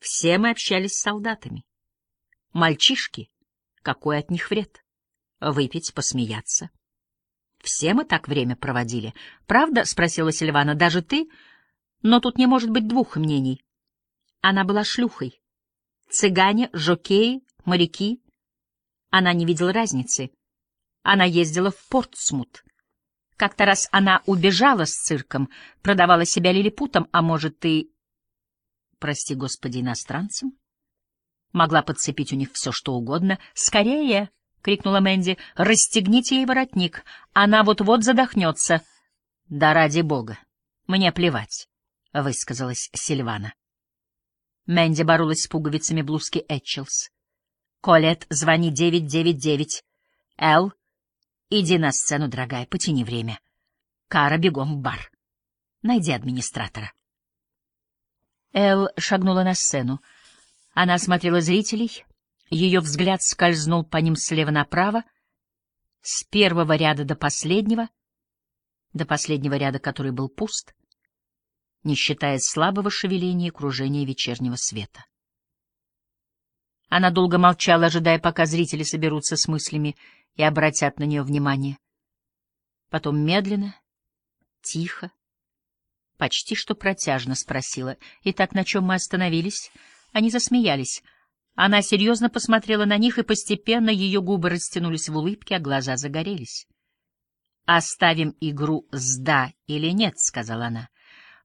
Все мы общались с солдатами. Мальчишки, какой от них вред? Выпить, посмеяться. Все мы так время проводили. Правда? — спросила Сильвана. — Даже ты? Но тут не может быть двух мнений. Она была шлюхой. Цыгане, жокеи, моряки. Она не видела разницы. Она ездила в Портсмут. Как-то раз она убежала с цирком, продавала себя лилипутом, а может, и, прости господи, иностранцем? Могла подцепить у них все, что угодно. «Скорее!» — крикнула Мэнди. «Расстегните ей воротник. Она вот-вот задохнется». «Да ради бога! Мне плевать», — высказалась Сильвана. Мэнди боролась с пуговицами блузки Этчелс. «Колет, звони 999. Эл, Иди на сцену, дорогая, потяни время. Кара, бегом в бар. Найди администратора. Эл шагнула на сцену. Она осмотрела зрителей. Ее взгляд скользнул по ним слева направо, с первого ряда до последнего, до последнего ряда, который был пуст, не считая слабого шевеления и кружения вечернего света. Она долго молчала, ожидая, пока зрители соберутся с мыслями и обратят на нее внимание. Потом медленно, тихо, почти что протяжно спросила. «Итак, на чем мы остановились?» Они засмеялись. Она серьезно посмотрела на них, и постепенно ее губы растянулись в улыбке, а глаза загорелись. «Оставим игру с «да» или «нет», — сказала она,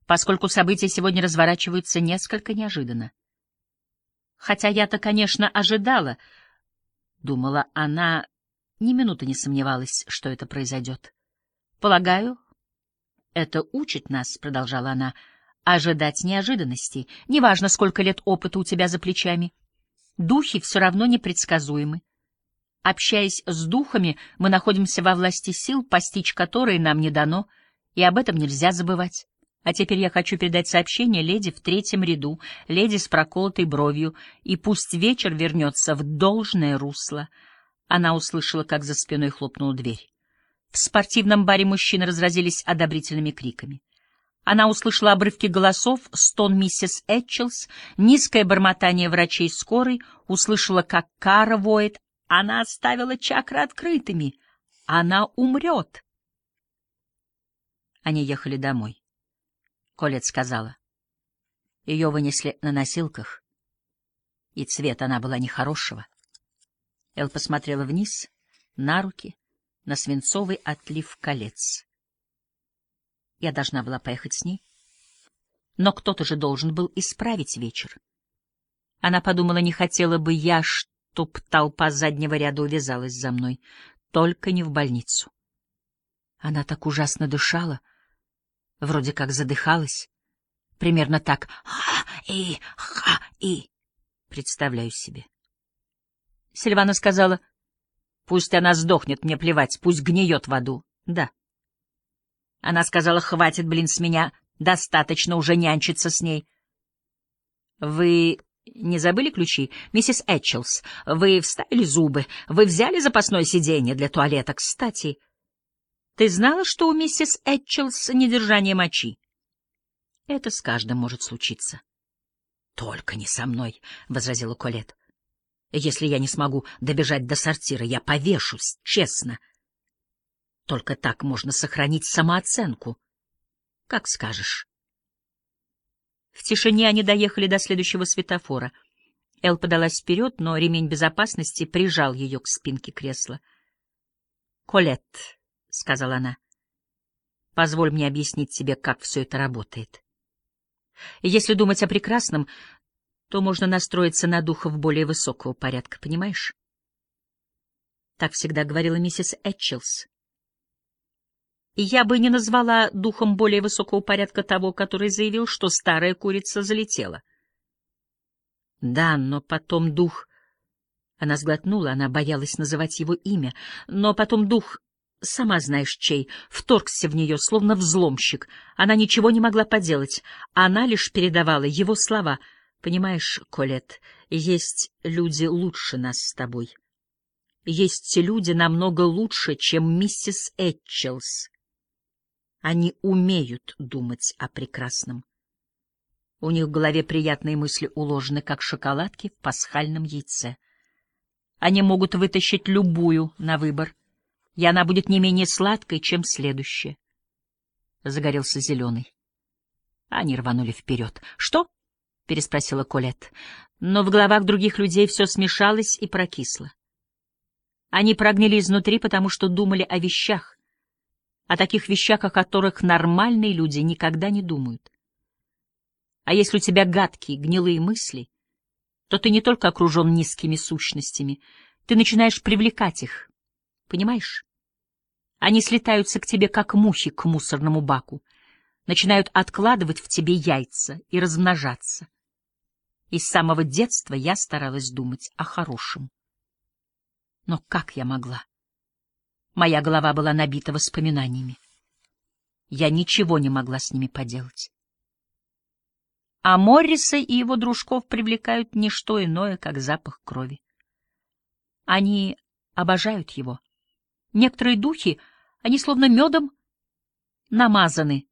поскольку события сегодня разворачиваются несколько неожиданно. Хотя я-то, конечно, ожидала, — думала она, ни минуты не сомневалась, что это произойдет. Полагаю, это учит нас, — продолжала она, — ожидать неожиданностей, неважно, сколько лет опыта у тебя за плечами. Духи все равно непредсказуемы. Общаясь с духами, мы находимся во власти сил, постичь которые нам не дано, и об этом нельзя забывать. А теперь я хочу передать сообщение леди в третьем ряду, леди с проколотой бровью, и пусть вечер вернется в должное русло. Она услышала, как за спиной хлопнула дверь. В спортивном баре мужчины разразились одобрительными криками. Она услышала обрывки голосов, стон миссис Этчелс, низкое бормотание врачей скорой, услышала, как Кара воет. Она оставила чакры открытыми. Она умрет. Они ехали домой. Колет сказала. Ее вынесли на носилках, и цвет она была нехорошего. Эл посмотрела вниз, на руки, на свинцовый отлив колец. Я должна была поехать с ней. Но кто-то же должен был исправить вечер. Она подумала, не хотела бы я, чтоб толпа заднего ряда увязалась за мной, только не в больницу. Она так ужасно дышала, вроде как задыхалась. Примерно так. «Ха-и, ха-и», представляю себе. Сильвана сказала, пусть она сдохнет, мне плевать, пусть гниет в аду. Да. Она сказала, хватит, блин, с меня, достаточно уже нянчиться с ней. Вы не забыли ключи? Миссис Этчелс, вы вставили зубы, вы взяли запасное сиденье для туалета. Кстати, ты знала, что у миссис Этчелс недержание мочи? Это с каждым может случиться. — Только не со мной, — возразила Колет. Если я не смогу добежать до сортира, я повешусь, честно. Только так можно сохранить самооценку. Как скажешь. В тишине они доехали до следующего светофора. Эл подалась вперед, но ремень безопасности прижал ее к спинке кресла. — Колет, — сказала она, — позволь мне объяснить тебе, как все это работает. Если думать о прекрасном, то можно настроиться на духов более высокого порядка, понимаешь? Так всегда говорила миссис Этчелс. Я бы не назвала духом более высокого порядка того, который заявил, что старая курица залетела. Да, но потом дух... Она сглотнула, она боялась называть его имя, но потом дух, сама знаешь чей, вторгся в нее, словно взломщик. Она ничего не могла поделать, она лишь передавала его слова — Понимаешь, Колет, есть люди лучше нас с тобой. Есть люди намного лучше, чем миссис Этчелс. Они умеют думать о прекрасном. У них в голове приятные мысли уложены, как шоколадки в пасхальном яйце. Они могут вытащить любую на выбор, и она будет не менее сладкой, чем следующая. Загорелся зеленый. Они рванули вперед. — Что? — переспросила Колет. Но в головах других людей все смешалось и прокисло. Они прогнили изнутри, потому что думали о вещах, о таких вещах, о которых нормальные люди никогда не думают. А если у тебя гадкие, гнилые мысли, то ты не только окружен низкими сущностями, ты начинаешь привлекать их. Понимаешь? Они слетаются к тебе, как мухи к мусорному баку, начинают откладывать в тебе яйца и размножаться. И с самого детства я старалась думать о хорошем. Но как я могла? Моя голова была набита воспоминаниями. Я ничего не могла с ними поделать. А Морриса и его дружков привлекают не что иное, как запах крови. Они обожают его. Некоторые духи, они словно медом намазаны.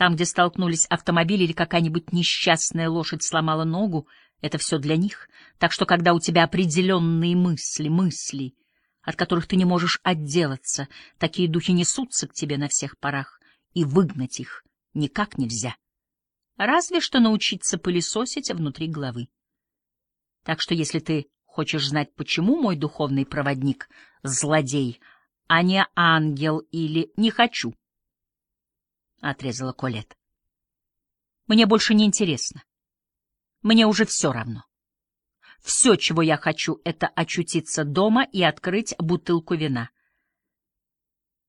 Там, где столкнулись автомобили или какая-нибудь несчастная лошадь сломала ногу, это все для них. Так что, когда у тебя определенные мысли, мысли, от которых ты не можешь отделаться, такие духи несутся к тебе на всех парах, и выгнать их никак нельзя. Разве что научиться пылесосить внутри головы. Так что, если ты хочешь знать, почему мой духовный проводник — злодей, а не ангел или не хочу, — отрезала Колет. Мне больше не интересно. Мне уже все равно. Все, чего я хочу, это очутиться дома и открыть бутылку вина.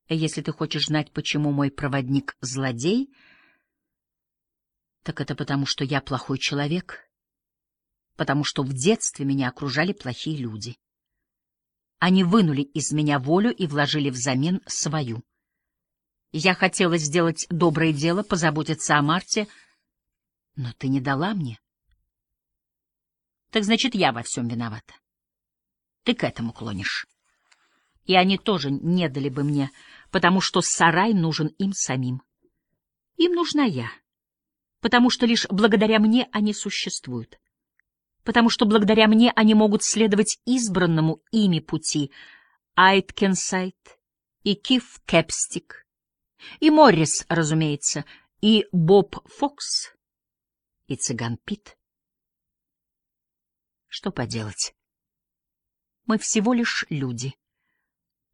Если ты хочешь знать, почему мой проводник — злодей, так это потому, что я плохой человек, потому что в детстве меня окружали плохие люди. Они вынули из меня волю и вложили взамен свою. Я хотела сделать доброе дело, позаботиться о Марте, но ты не дала мне. Так значит, я во всем виновата. Ты к этому клонишь. И они тоже не дали бы мне, потому что сарай нужен им самим. Им нужна я, потому что лишь благодаря мне они существуют, потому что благодаря мне они могут следовать избранному ими пути Айткенсайт и Киф Кепстик, и Моррис, разумеется, и Боб Фокс, и Цыган Пит. Что поделать? Мы всего лишь люди.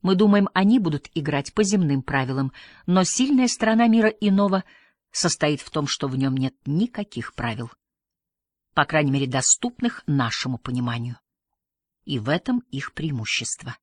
Мы думаем, они будут играть по земным правилам, но сильная сторона мира иного состоит в том, что в нем нет никаких правил, по крайней мере, доступных нашему пониманию. И в этом их преимущество.